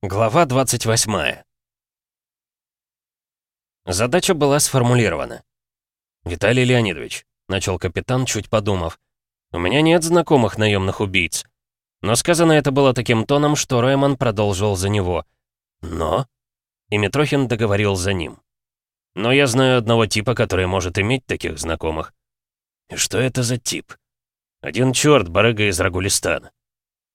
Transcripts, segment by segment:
Глава 28. Задача была сформулирована. «Виталий Леонидович», — начал капитан, чуть подумав, «у меня нет знакомых наемных убийц». Но сказано это было таким тоном, что Раймон продолжил за него. «Но?» И Митрохин договорил за ним. «Но я знаю одного типа, который может иметь таких знакомых». «И что это за тип?» «Один черт, барыга из Рагулистана».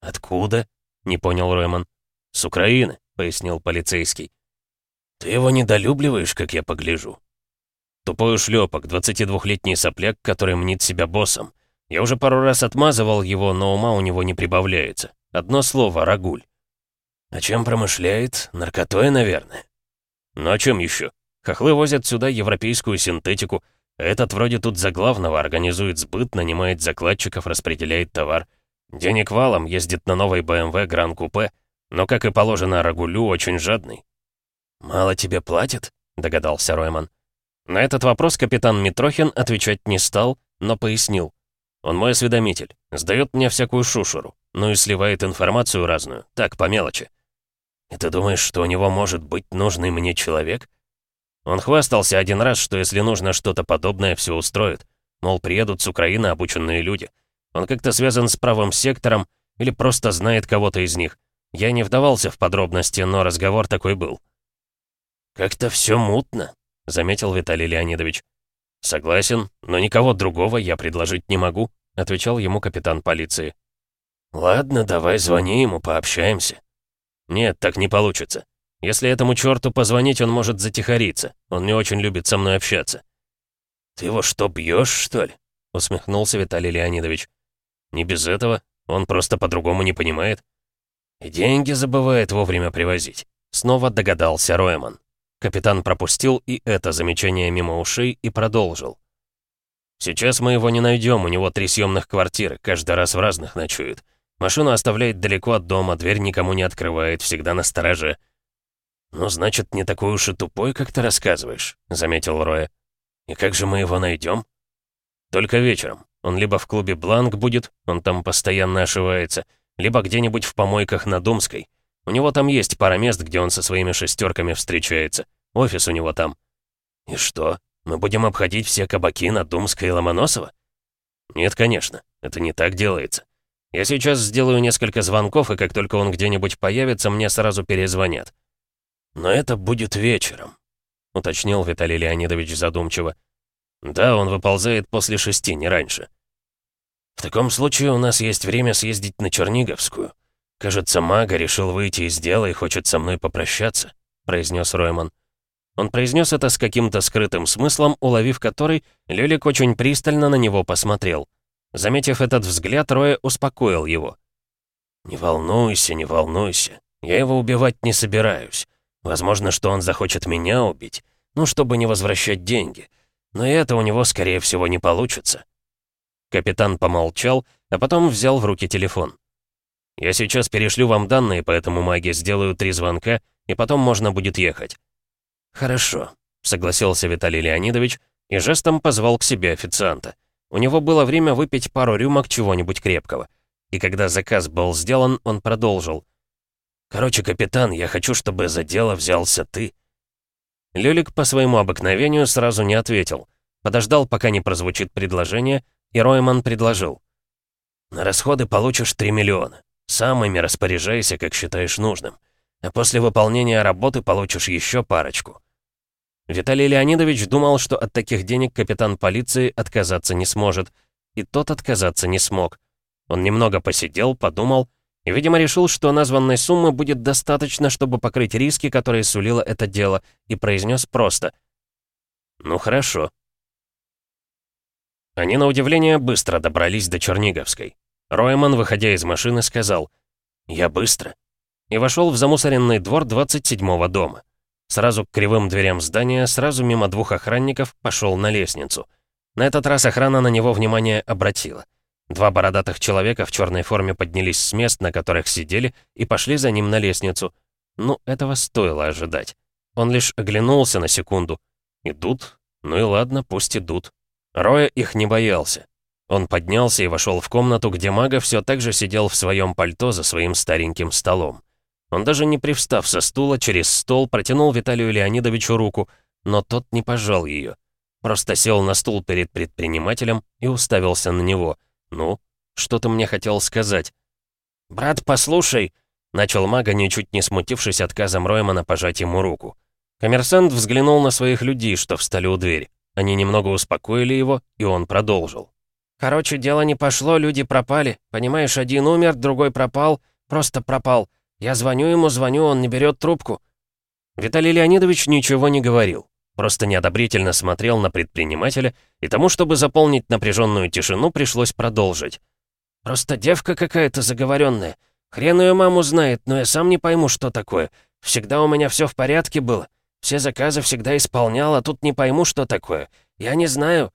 «Откуда?» — не понял Раймон. «С Украины», — пояснил полицейский. «Ты его недолюбливаешь, как я погляжу». Тупой ушлепок, 22-летний сопляк, который мнит себя боссом. Я уже пару раз отмазывал его, но ума у него не прибавляется. Одно слово — рагуль. А чем промышляет? Наркотой, наверное. Ну а чем еще? Хохлы возят сюда европейскую синтетику, этот вроде тут за главного организует сбыт, нанимает закладчиков, распределяет товар. Денег валом, ездит на новой BMW Гран Купе — но, как и положено Рагулю, очень жадный. «Мало тебе платят?» — догадался Ройман. На этот вопрос капитан Митрохин отвечать не стал, но пояснил. «Он мой осведомитель, сдает мне всякую шушеру, ну и сливает информацию разную, так, по мелочи». «И ты думаешь, что у него может быть нужный мне человек?» Он хвастался один раз, что если нужно что-то подобное, все устроит. Мол, приедут с Украины обученные люди. Он как-то связан с правым сектором или просто знает кого-то из них. Я не вдавался в подробности, но разговор такой был. «Как-то все мутно», — заметил Виталий Леонидович. «Согласен, но никого другого я предложить не могу», — отвечал ему капитан полиции. «Ладно, давай звони ему, пообщаемся». «Нет, так не получится. Если этому черту позвонить, он может затихариться. Он не очень любит со мной общаться». «Ты его что, бьешь, что ли?» — усмехнулся Виталий Леонидович. «Не без этого. Он просто по-другому не понимает. «И деньги забывает вовремя привозить», — снова догадался Роэмон. Капитан пропустил и это замечание мимо ушей и продолжил. «Сейчас мы его не найдем, у него три съемных квартиры, каждый раз в разных ночует. Машину оставляет далеко от дома, дверь никому не открывает, всегда на стороже». «Ну, значит, не такой уж и тупой, как ты рассказываешь», — заметил Роя. «И как же мы его найдем?» «Только вечером. Он либо в клубе «Бланк» будет, он там постоянно ошивается, — либо где-нибудь в помойках на Думской. У него там есть пара мест, где он со своими шестерками встречается. Офис у него там. И что, мы будем обходить все кабаки на Думской и Ломоносова? Нет, конечно, это не так делается. Я сейчас сделаю несколько звонков, и как только он где-нибудь появится, мне сразу перезвонят. Но это будет вечером, уточнил Виталий Леонидович задумчиво. Да, он выползает после шести, не раньше. «В таком случае у нас есть время съездить на Черниговскую. Кажется, мага решил выйти из дела и хочет со мной попрощаться», — произнес Ройман. Он произнес это с каким-то скрытым смыслом, уловив который, Лёлик очень пристально на него посмотрел. Заметив этот взгляд, Роя успокоил его. «Не волнуйся, не волнуйся. Я его убивать не собираюсь. Возможно, что он захочет меня убить, ну, чтобы не возвращать деньги. Но это у него, скорее всего, не получится. Капитан помолчал, а потом взял в руки телефон. «Я сейчас перешлю вам данные по этому маге, сделаю три звонка, и потом можно будет ехать». «Хорошо», — согласился Виталий Леонидович и жестом позвал к себе официанта. У него было время выпить пару рюмок чего-нибудь крепкого. И когда заказ был сделан, он продолжил. «Короче, капитан, я хочу, чтобы за дело взялся ты». Люлик по своему обыкновению сразу не ответил. Подождал, пока не прозвучит предложение, и Ройман предложил. «На расходы получишь 3 миллиона. Сам ими распоряжайся, как считаешь нужным. А после выполнения работы получишь еще парочку». Виталий Леонидович думал, что от таких денег капитан полиции отказаться не сможет. И тот отказаться не смог. Он немного посидел, подумал, и, видимо, решил, что названной суммы будет достаточно, чтобы покрыть риски, которые сулило это дело, и произнес просто. «Ну хорошо, они, на удивление, быстро добрались до Черниговской. Ройман, выходя из машины, сказал «Я быстро» и вошел в замусоренный двор 27-го дома. Сразу к кривым дверям здания, сразу мимо двух охранников, пошел на лестницу. На этот раз охрана на него внимание обратила. Два бородатых человека в черной форме поднялись с мест, на которых сидели, и пошли за ним на лестницу. Ну, этого стоило ожидать. Он лишь оглянулся на секунду. Идут? Ну и ладно, пусть идут. Роя их не боялся. Он поднялся и вошел в комнату, где мага все так же сидел в своем пальто за своим стареньким столом. Он даже не привстав со стула, через стол протянул Виталию Леонидовичу руку, но тот не пожал ее. Просто сел на стул перед предпринимателем и уставился на него. «Ну, что ты мне хотел сказать?» «Брат, послушай!» — начал мага, ничуть не смутившись отказом Роймана пожать ему руку. Коммерсант взглянул на своих людей, что встали у двери. Они немного успокоили его, и он продолжил. «Короче, дело не пошло, люди пропали. Понимаешь, один умер, другой пропал. Просто пропал. Я звоню ему, звоню, он не берет трубку». Виталий Леонидович ничего не говорил. Просто неодобрительно смотрел на предпринимателя, и тому, чтобы заполнить напряженную тишину, пришлось продолжить. «Просто девка какая-то заговоренная. Хрен ее маму знает, но я сам не пойму, что такое. Всегда у меня все в порядке было. Все заказы всегда исполнял, а тут не пойму, что такое. Я не знаю».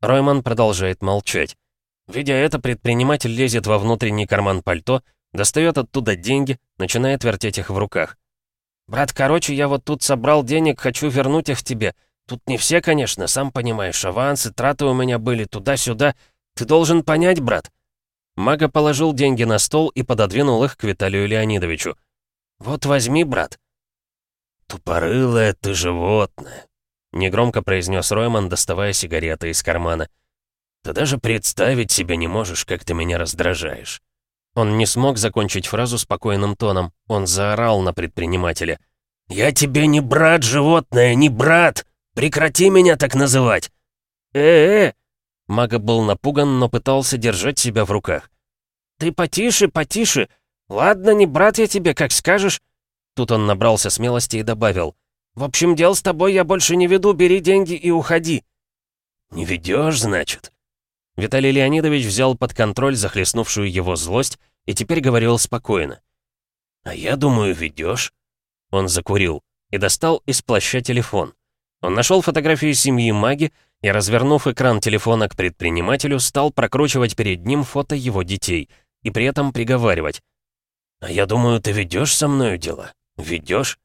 Ройман продолжает молчать. Видя это, предприниматель лезет во внутренний карман пальто, достает оттуда деньги, начинает вертеть их в руках. «Брат, короче, я вот тут собрал денег, хочу вернуть их тебе. Тут не все, конечно, сам понимаешь, авансы, траты у меня были туда-сюда. Ты должен понять, брат». Мага положил деньги на стол и пододвинул их к Виталию Леонидовичу. «Вот возьми, брат». «Тупорылое ты животное», — негромко произнес Ройман, доставая сигареты из кармана. «Ты даже представить себе не можешь, как ты меня раздражаешь». Он не смог закончить фразу спокойным тоном. Он заорал на предпринимателя. «Я тебе не брат, животное, не брат! Прекрати меня так называть!» «Э-э!» Мага был напуган, но пытался держать себя в руках. «Ты потише, потише! Ладно, не брат я тебе, как скажешь. Тут он набрался смелости и добавил. «В общем, дел с тобой я больше не веду, бери деньги и уходи». «Не ведешь, значит?» Виталий Леонидович взял под контроль захлестнувшую его злость и теперь говорил спокойно. «А я думаю, ведешь. Он закурил и достал из плаща телефон. Он нашел фотографию семьи Маги и, развернув экран телефона к предпринимателю, стал прокручивать перед ним фото его детей и при этом приговаривать. «А я думаю, ты ведешь со мною дела?» Ведешь?»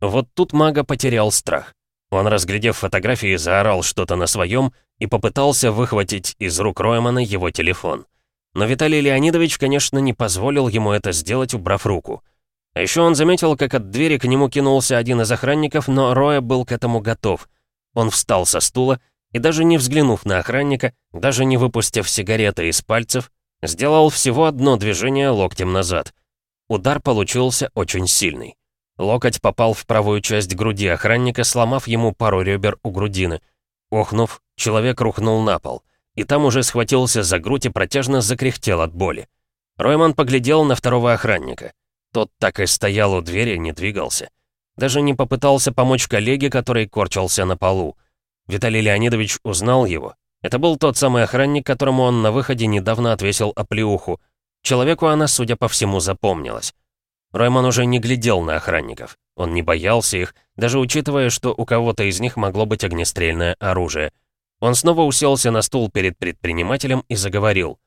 Вот тут мага потерял страх. Он, разглядев фотографии, заорал что-то на своем и попытался выхватить из рук Роймана его телефон. Но Виталий Леонидович, конечно, не позволил ему это сделать, убрав руку. А еще он заметил, как от двери к нему кинулся один из охранников, но Роя был к этому готов. Он встал со стула и даже не взглянув на охранника, даже не выпустив сигареты из пальцев, сделал всего одно движение локтем назад. Удар получился очень сильный. Локоть попал в правую часть груди охранника, сломав ему пару ребер у грудины. Охнув, человек рухнул на пол. И там уже схватился за грудь и протяжно закряхтел от боли. Ройман поглядел на второго охранника. Тот так и стоял у двери, не двигался. Даже не попытался помочь коллеге, который корчился на полу. Виталий Леонидович узнал его. Это был тот самый охранник, которому он на выходе недавно отвесил оплеуху. Человеку она, судя по всему, запомнилась. Ройман уже не глядел на охранников. Он не боялся их, даже учитывая, что у кого-то из них могло быть огнестрельное оружие. Он снова уселся на стул перед предпринимателем и заговорил.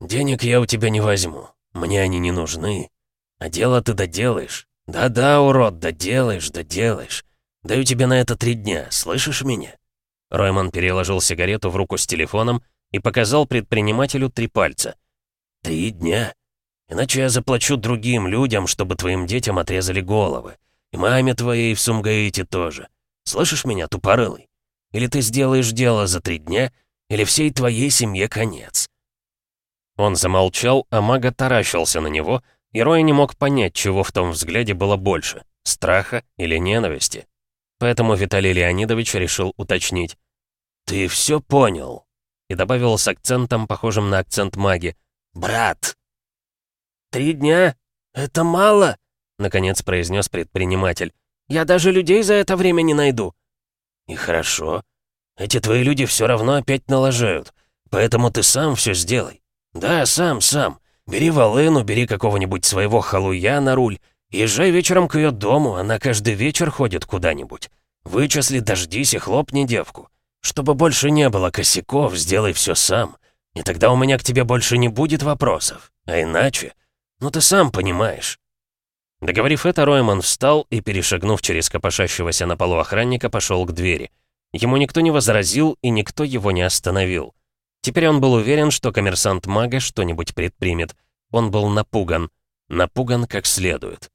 «Денег я у тебя не возьму. Мне они не нужны. А дело ты доделаешь. Да-да, урод, доделаешь, доделаешь. Даю тебе на это три дня, слышишь меня?» Ройман переложил сигарету в руку с телефоном и показал предпринимателю три пальца. Три дня. Иначе я заплачу другим людям, чтобы твоим детям отрезали головы. И маме твоей в Сумгаите тоже. Слышишь меня, тупорылый? Или ты сделаешь дело за три дня, или всей твоей семье конец». Он замолчал, а мага таращился на него, и Рой не мог понять, чего в том взгляде было больше — страха или ненависти. Поэтому Виталий Леонидович решил уточнить. «Ты все понял?» И добавил с акцентом, похожим на акцент маги брат!» «Три дня? Это мало?» — наконец произнес предприниматель. «Я даже людей за это время не найду». «И хорошо. Эти твои люди все равно опять налажают. Поэтому ты сам все сделай. Да, сам, сам. Бери волыну, бери какого-нибудь своего халуя на руль. Езжай вечером к ее дому, она каждый вечер ходит куда-нибудь. Вычисли, дождись и хлопни девку. Чтобы больше не было косяков, сделай все сам. И тогда у меня к тебе больше не будет вопросов. А иначе... Ну ты сам понимаешь». Договорив это, Ройман встал и, перешагнув через копошащегося на полу охранника, пошел к двери. Ему никто не возразил, и никто его не остановил. Теперь он был уверен, что коммерсант мага что-нибудь предпримет. Он был напуган. Напуган как следует.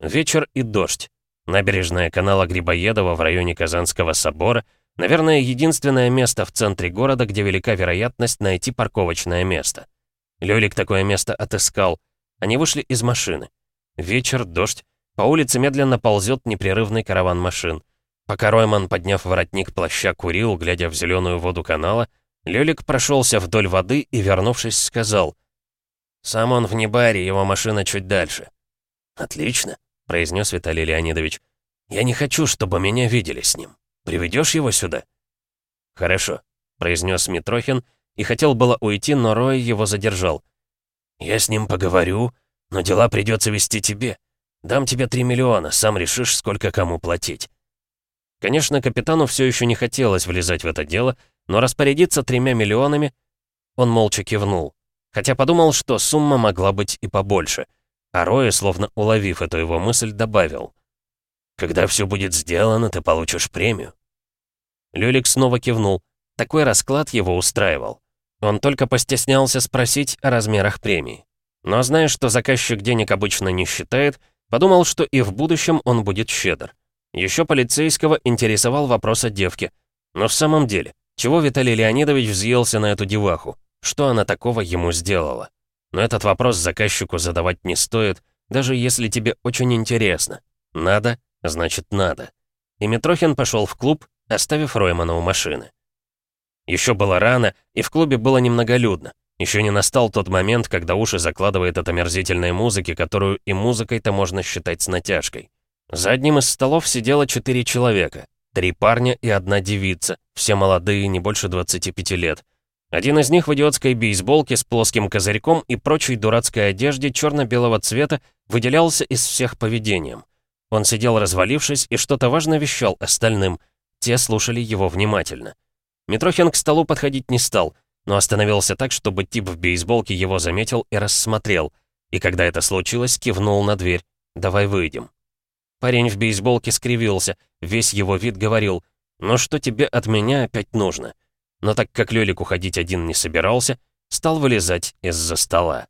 Вечер и дождь. Набережная канала Грибоедова в районе Казанского собора — Наверное, единственное место в центре города, где велика вероятность найти парковочное место. Лёлик такое место отыскал. Они вышли из машины. Вечер, дождь. По улице медленно ползет непрерывный караван машин. Пока Ройман, подняв воротник плаща, курил, глядя в зеленую воду канала, Лёлик прошелся вдоль воды и, вернувшись, сказал. «Сам он в Небаре, его машина чуть дальше». «Отлично», — произнес Виталий Леонидович. «Я не хочу, чтобы меня видели с ним». Приведешь его сюда?» «Хорошо», — произнес Митрохин и хотел было уйти, но Рой его задержал. «Я с ним поговорю, но дела придется вести тебе. Дам тебе 3 миллиона, сам решишь, сколько кому платить». Конечно, капитану все еще не хотелось влезать в это дело, но распорядиться тремя миллионами он молча кивнул. Хотя подумал, что сумма могла быть и побольше. А Рой, словно уловив эту его мысль, добавил. Когда все будет сделано, ты получишь премию». Люлик снова кивнул. Такой расклад его устраивал. Он только постеснялся спросить о размерах премии. Но зная, что заказчик денег обычно не считает, подумал, что и в будущем он будет щедр. Еще полицейского интересовал вопрос о девке. Но в самом деле, чего Виталий Леонидович взъелся на эту деваху? Что она такого ему сделала? Но этот вопрос заказчику задавать не стоит, даже если тебе очень интересно. Надо Значит, надо. И Митрохин пошел в клуб, оставив Роймана у машины. Еще было рано, и в клубе было немноголюдно. Еще не настал тот момент, когда уши закладывает от омерзительной музыки, которую и музыкой-то можно считать с натяжкой. За одним из столов сидело четыре человека. Три парня и одна девица, все молодые, не больше 25 лет. Один из них в идиотской бейсболке с плоским козырьком и прочей дурацкой одежде черно-белого цвета выделялся из всех поведением. Он сидел развалившись и что-то важно вещал остальным. Те слушали его внимательно. Митрохин к столу подходить не стал, но остановился так, чтобы тип в бейсболке его заметил и рассмотрел. И когда это случилось, кивнул на дверь. «Давай выйдем». Парень в бейсболке скривился, весь его вид говорил, «Ну что тебе от меня опять нужно?» Но так как Лёлик уходить один не собирался, стал вылезать из-за стола.